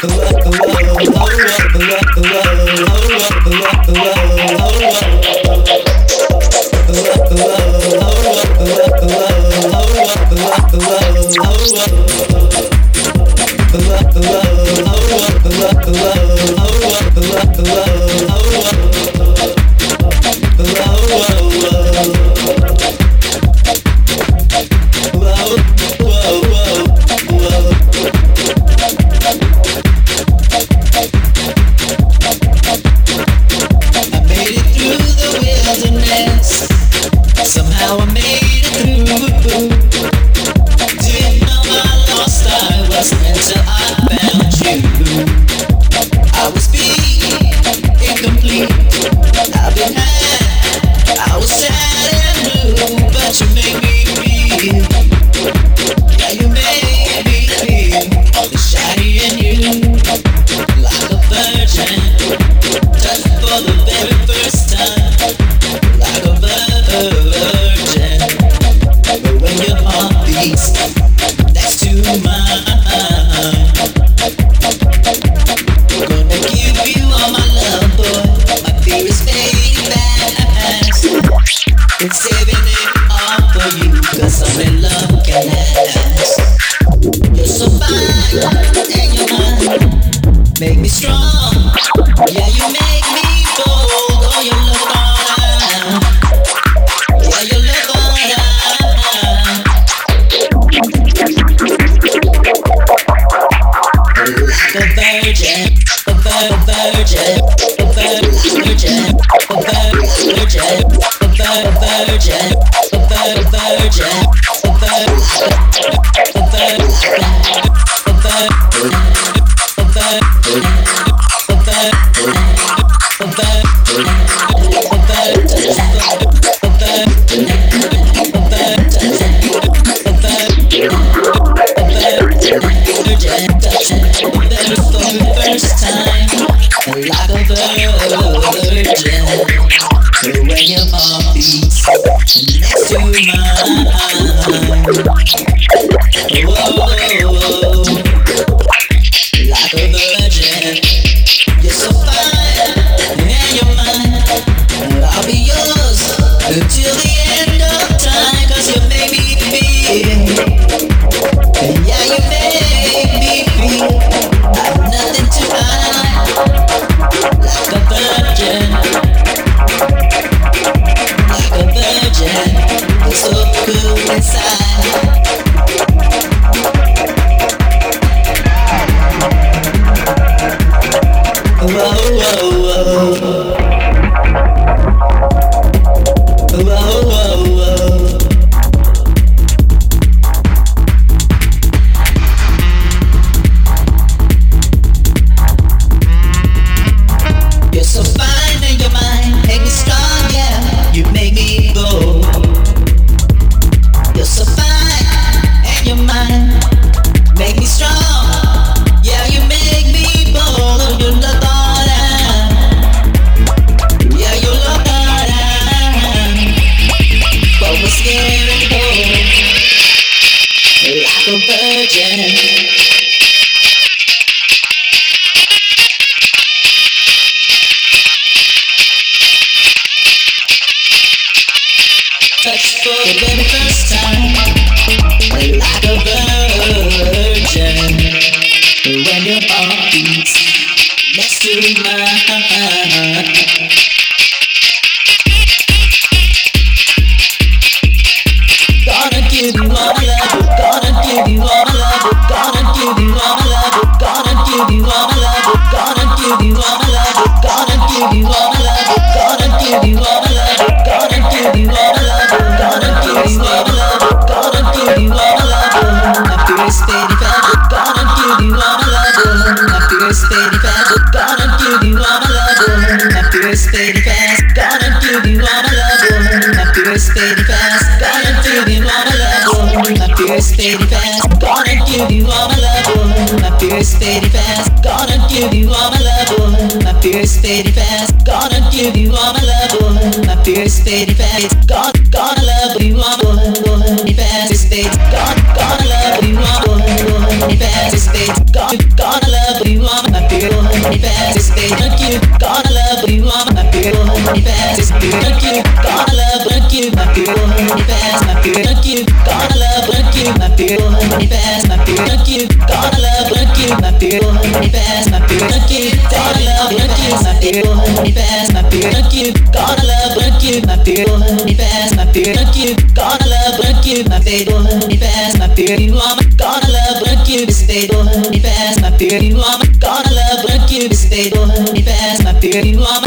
Love. love, love, oh, love. first time a lot of virgin. So when your beats next to mine. touched for the very first time, like a virgin. When your heart beats. steady fast, gonna give you all my love. I feel fading fast, gonna give you all my love. I feel fading fast, gonna give you all my love. I feel fading fast, gonna give you all my love. I feel fading fast, gonna give you all my love. I feel fading fast, gonna give you all my love. I feel steady fast, gonna gonna love you all, boy, boy. Fast steady, gonna gonna love you all, boy, boy. Fast steady, gonna gonna you. Gonna love you my love thank you my my fear. Thank you. Gonna love my fear fast my fear. You are my gonna love you stay fast my fear. You are my love fast my fear. You are